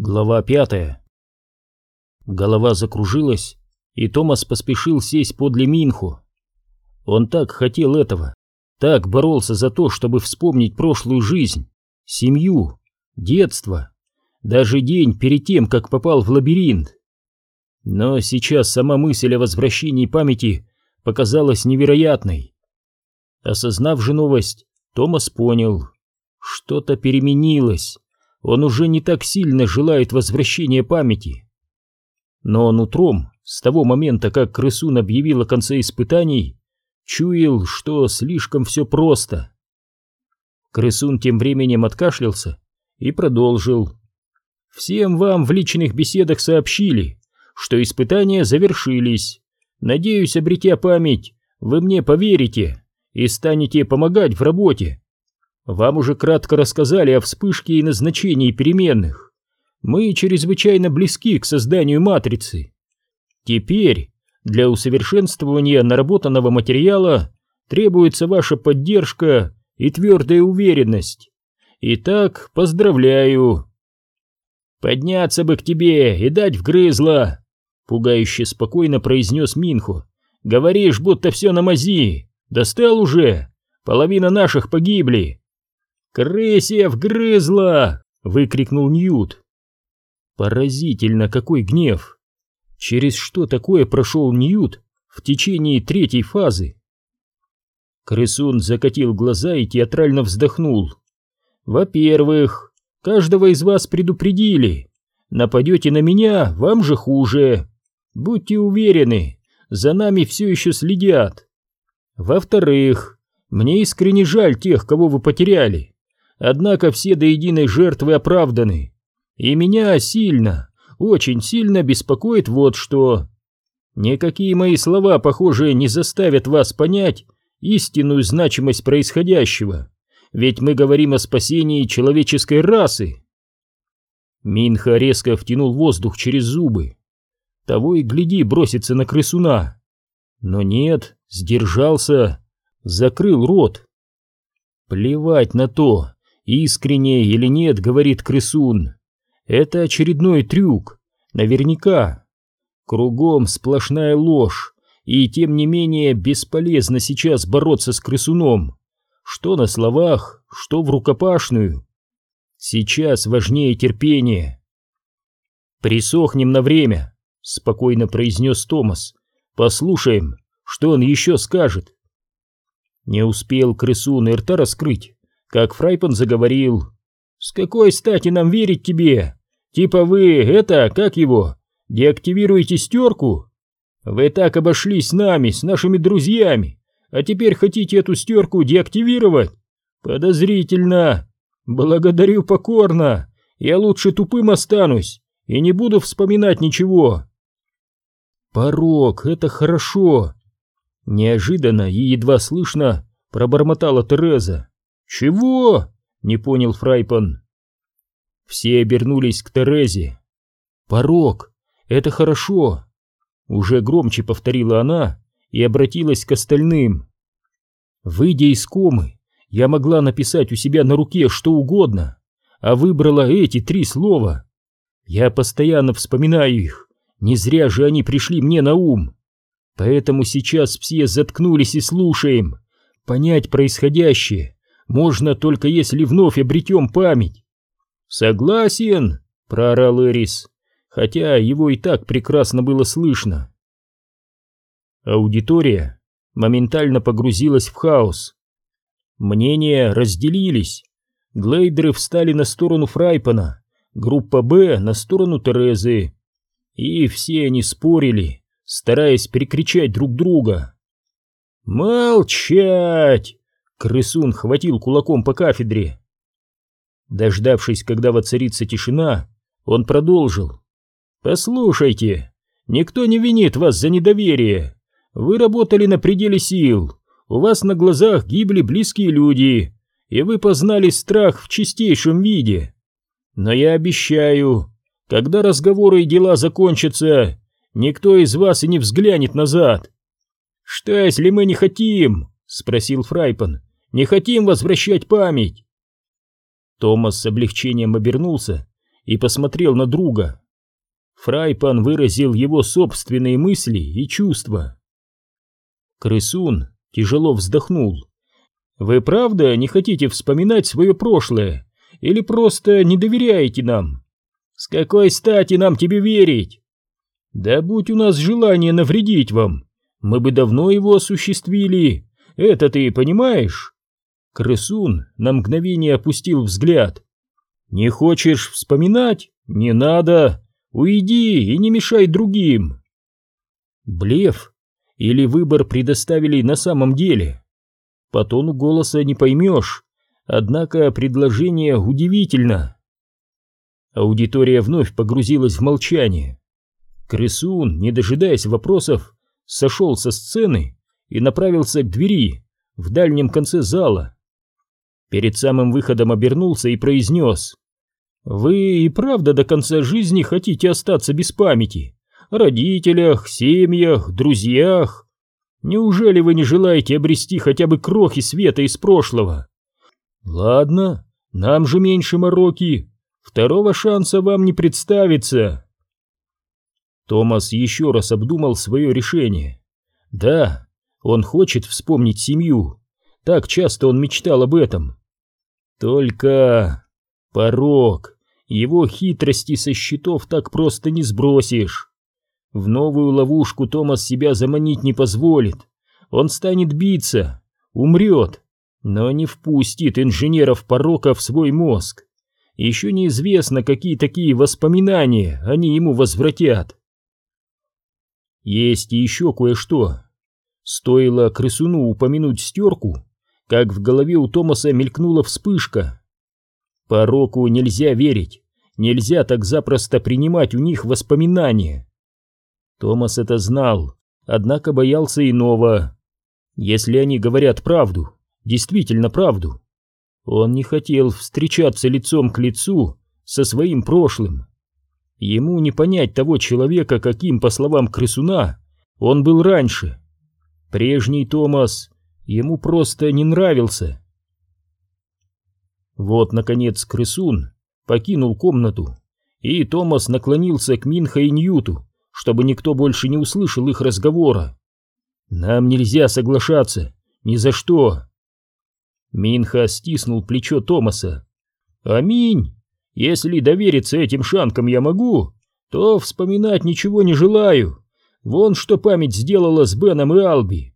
Глава пятая. Голова закружилась, и Томас поспешил сесть подле Минху. Он так хотел этого, так боролся за то, чтобы вспомнить прошлую жизнь, семью, детство, даже день перед тем, как попал в лабиринт. Но сейчас сама мысль о возвращении памяти показалась невероятной. Осознав же новость, Томас понял, что-то переменилось он уже не так сильно желает возвращения памяти. Но он утром, с того момента, как крысун объявил о конце испытаний, чуял, что слишком все просто. Крысун тем временем откашлялся и продолжил. «Всем вам в личных беседах сообщили, что испытания завершились. Надеюсь, обретя память, вы мне поверите и станете помогать в работе. Вам уже кратко рассказали о вспышке и назначении переменных. Мы чрезвычайно близки к созданию матрицы. Теперь для усовершенствования наработанного материала требуется ваша поддержка и твердая уверенность. Итак, поздравляю. Подняться бы к тебе и дать вгрызло, пугающе спокойно произнес Минху. Говоришь, будто все на мази. Достал уже. Половина наших погибли. «Крысия вгрызла!» — выкрикнул Ньют. Поразительно, какой гнев! Через что такое прошел Ньют в течение третьей фазы? Крысун закатил глаза и театрально вздохнул. «Во-первых, каждого из вас предупредили. Нападете на меня, вам же хуже. Будьте уверены, за нами все еще следят. Во-вторых, мне искренне жаль тех, кого вы потеряли. Однако все до единой жертвы оправданы. И меня сильно, очень сильно беспокоит вот что. Никакие мои слова, похоже, не заставят вас понять истинную значимость происходящего, ведь мы говорим о спасении человеческой расы. Минха резко втянул воздух через зубы. Того и гляди бросится на крысуна. Но нет, сдержался, закрыл рот. Плевать на то, Искренне или нет, говорит крысун. Это очередной трюк. Наверняка. Кругом сплошная ложь. И тем не менее бесполезно сейчас бороться с крысуном. Что на словах, что в рукопашную. Сейчас важнее терпение. «Присохнем на время», — спокойно произнес Томас. «Послушаем, что он еще скажет». Не успел крысун и рта раскрыть, как Фрайпан заговорил. «С какой стати нам верить тебе? Типа вы, это, как его, деактивируете стерку? Вы так обошлись с нами, с нашими друзьями, а теперь хотите эту стерку деактивировать? Подозрительно. Благодарю покорно. Я лучше тупым останусь и не буду вспоминать ничего». «Порог, это хорошо!» Неожиданно и едва слышно пробормотала Тереза. «Чего?» — не понял Фрайпан. Все обернулись к Терезе. «Порог! Это хорошо!» Уже громче повторила она и обратилась к остальным. Выйдя из комы, я могла написать у себя на руке что угодно, а выбрала эти три слова. Я постоянно вспоминаю их, не зря же они пришли мне на ум. Поэтому сейчас все заткнулись и слушаем. Понять происходящее можно только если вновь обретем память. Согласен, проорал Эрис, хотя его и так прекрасно было слышно. Аудитория моментально погрузилась в хаос. Мнения разделились. Глейдеры встали на сторону Фрайпана, группа «Б» на сторону Терезы. И все они спорили, стараясь перекричать друг друга. «Молчать!» Крысун хватил кулаком по кафедре. Дождавшись, когда воцарится тишина, он продолжил. «Послушайте, никто не винит вас за недоверие. Вы работали на пределе сил, у вас на глазах гибли близкие люди, и вы познали страх в чистейшем виде. Но я обещаю, когда разговоры и дела закончатся, никто из вас и не взглянет назад». «Что, если мы не хотим?» — спросил Фрайпан. Не хотим возвращать память!» Томас с облегчением обернулся и посмотрел на друга. Фрайпан выразил его собственные мысли и чувства. Крысун тяжело вздохнул. «Вы правда не хотите вспоминать свое прошлое? Или просто не доверяете нам? С какой стати нам тебе верить? Да будь у нас желание навредить вам, мы бы давно его осуществили. Это ты понимаешь?» Крысун на мгновение опустил взгляд. «Не хочешь вспоминать? Не надо. Уйди и не мешай другим». Блеф или выбор предоставили на самом деле? По тону голоса не поймешь, однако предложение удивительно. Аудитория вновь погрузилась в молчание. Крысун, не дожидаясь вопросов, сошел со сцены и направился к двери в дальнем конце зала. Перед самым выходом обернулся и произнес. «Вы и правда до конца жизни хотите остаться без памяти? Родителях, семьях, друзьях? Неужели вы не желаете обрести хотя бы крохи света из прошлого? Ладно, нам же меньше мороки. Второго шанса вам не представится». Томас еще раз обдумал свое решение. Да, он хочет вспомнить семью. Так часто он мечтал об этом. Только... порог. Его хитрости со счетов так просто не сбросишь. В новую ловушку Томас себя заманить не позволит. Он станет биться, умрет, но не впустит инженеров порока в свой мозг. Еще неизвестно, какие такие воспоминания они ему возвратят. Есть еще кое-что. Стоило крысуну упомянуть стерку, как в голове у Томаса мелькнула вспышка. Пороку нельзя верить, нельзя так запросто принимать у них воспоминания. Томас это знал, однако боялся иного. Если они говорят правду, действительно правду, он не хотел встречаться лицом к лицу со своим прошлым. Ему не понять того человека, каким, по словам крысуна, он был раньше. Прежний Томас ему просто не нравился. Вот, наконец, крысун покинул комнату, и Томас наклонился к Минха и Ньюту, чтобы никто больше не услышал их разговора. «Нам нельзя соглашаться, ни за что!» Минха стиснул плечо Томаса. «Аминь! Если довериться этим шанкам я могу, то вспоминать ничего не желаю. Вон что память сделала с Беном и Алби.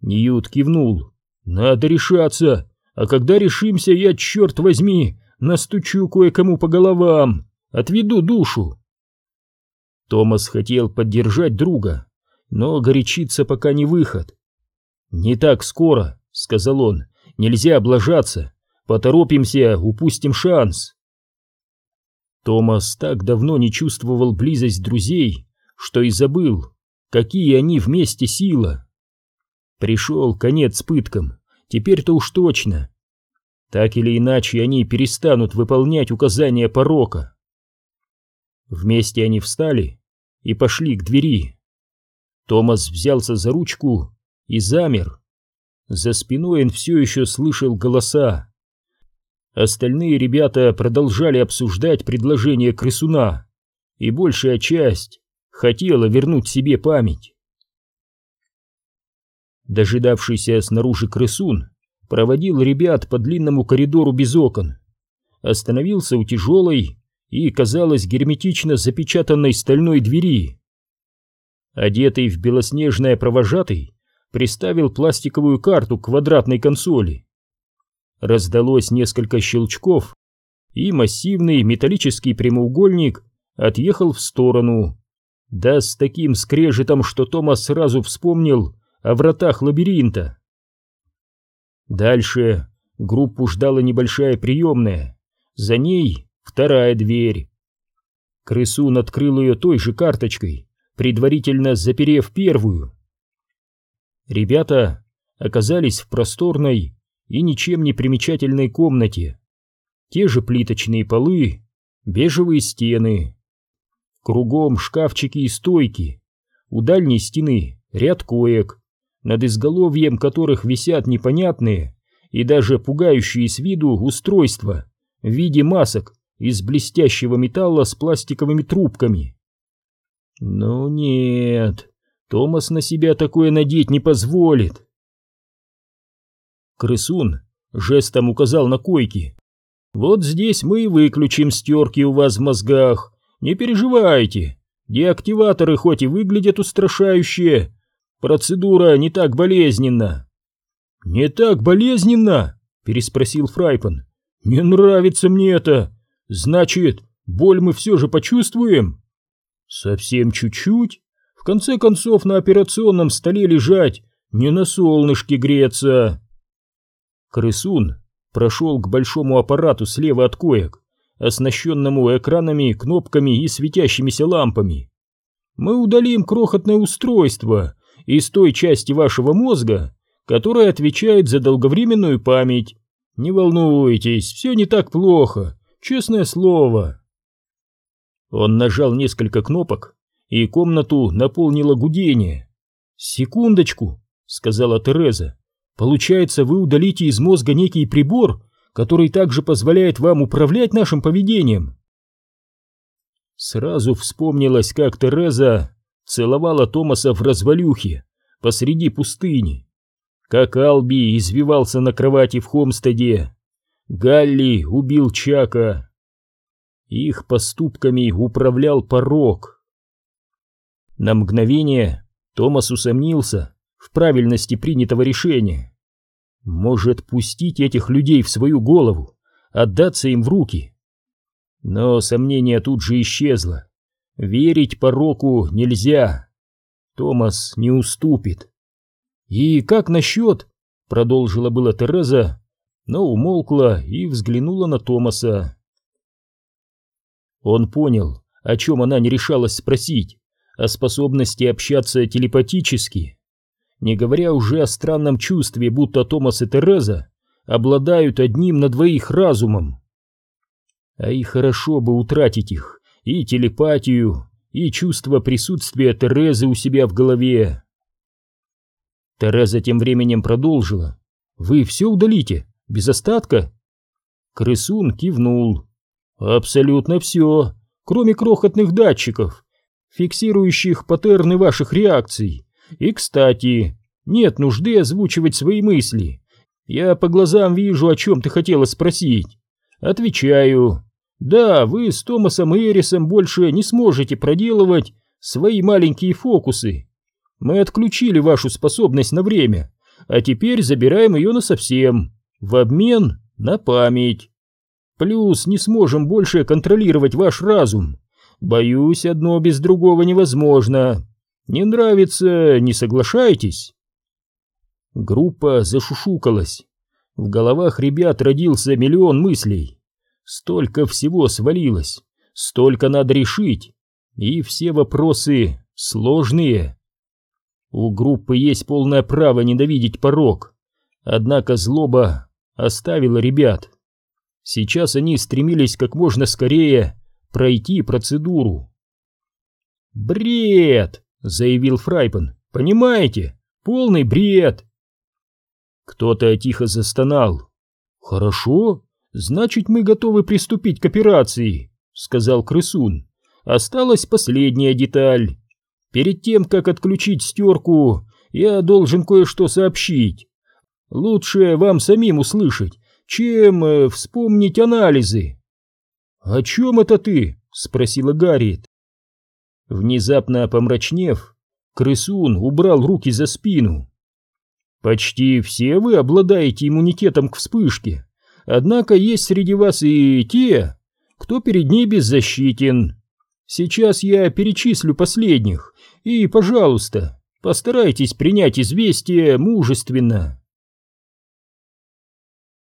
Ньют кивнул. «Надо решаться, а когда решимся, я, черт возьми, настучу кое-кому по головам, отведу душу». Томас хотел поддержать друга, но горячиться пока не выход. «Не так скоро», — сказал он, — «нельзя облажаться, поторопимся, упустим шанс». Томас так давно не чувствовал близость друзей, что и забыл, какие они вместе сила. Пришел конец пыткам, теперь-то уж точно. Так или иначе они перестанут выполнять указания порока. Вместе они встали и пошли к двери. Томас взялся за ручку и замер. За спиной он все еще слышал голоса. Остальные ребята продолжали обсуждать предложение крысуна, и большая часть хотела вернуть себе память. Дожидавшийся снаружи крысун проводил ребят по длинному коридору без окон, остановился у тяжелой и, казалось, герметично запечатанной стальной двери. Одетый в белоснежное провожатый, приставил пластиковую карту к квадратной консоли. Раздалось несколько щелчков, и массивный металлический прямоугольник отъехал в сторону. Да с таким скрежетом, что Томас сразу вспомнил о вратах лабиринта. Дальше группу ждала небольшая приемная, за ней вторая дверь. Крысун открыл ее той же карточкой, предварительно заперев первую. Ребята оказались в просторной и ничем не примечательной комнате. Те же плиточные полы, бежевые стены. Кругом шкафчики и стойки. У дальней стены ряд коек, над изголовьем которых висят непонятные и даже пугающие с виду устройства в виде масок из блестящего металла с пластиковыми трубками. Ну нет, Томас на себя такое надеть не позволит. Крысун жестом указал на койки. Вот здесь мы и выключим стерки у вас в мозгах. Не переживайте, деактиваторы хоть и выглядят устрашающе, процедура не так болезненна. Не так болезненно? переспросил Фрайпан. Не нравится мне это. Значит, боль мы все же почувствуем? Совсем чуть-чуть. В конце концов, на операционном столе лежать, не на солнышке греться. Крысун прошел к большому аппарату слева от коек, оснащенному экранами, кнопками и светящимися лампами. Мы удалим крохотное устройство из той части вашего мозга, которая отвечает за долговременную память. Не волнуйтесь, все не так плохо, честное слово. Он нажал несколько кнопок, и комнату наполнило гудение. «Секундочку», — сказала Тереза. «Получается, вы удалите из мозга некий прибор, который также позволяет вам управлять нашим поведением?» Сразу вспомнилось, как Тереза целовала Томаса в развалюхе посреди пустыни как Алби извивался на кровати в Хомстеде. Галли убил Чака. Их поступками управлял порог. На мгновение Томас усомнился в правильности принятого решения. Может, пустить этих людей в свою голову, отдаться им в руки? Но сомнение тут же исчезло. Верить пороку нельзя. Томас не уступит. «И как насчет?» — продолжила была Тереза, но умолкла и взглянула на Томаса. Он понял, о чем она не решалась спросить, о способности общаться телепатически, не говоря уже о странном чувстве, будто Томас и Тереза обладают одним на двоих разумом. А и хорошо бы утратить их, и телепатию, и чувство присутствия Терезы у себя в голове. Тереза тем временем продолжила. «Вы все удалите? Без остатка?» Крысун кивнул. «Абсолютно все, кроме крохотных датчиков, фиксирующих паттерны ваших реакций. И, кстати, нет нужды озвучивать свои мысли. Я по глазам вижу, о чем ты хотела спросить. Отвечаю. Да, вы с Томасом и Эрисом больше не сможете проделывать свои маленькие фокусы. Мы отключили вашу способность на время, а теперь забираем ее насовсем, в обмен на память. Плюс не сможем больше контролировать ваш разум. Боюсь, одно без другого невозможно. Не нравится, не соглашайтесь?» Группа зашушукалась. В головах ребят родился миллион мыслей. Столько всего свалилось, столько надо решить, и все вопросы сложные. У группы есть полное право ненавидеть порог, однако злоба оставила ребят. Сейчас они стремились как можно скорее пройти процедуру. «Бред!» — заявил Фрайпен. «Понимаете? Полный бред!» Кто-то тихо застонал. «Хорошо, значит, мы готовы приступить к операции», — сказал Крысун. «Осталась последняя деталь. Перед тем, как отключить стерку, я должен кое-что сообщить. Лучше вам самим услышать, чем э, вспомнить анализы. «О чем это ты?» — спросила Гарриет. Внезапно помрачнев, крысун убрал руки за спину. «Почти все вы обладаете иммунитетом к вспышке, однако есть среди вас и те, кто перед ней беззащитен. Сейчас я перечислю последних, и, пожалуйста, постарайтесь принять известие мужественно.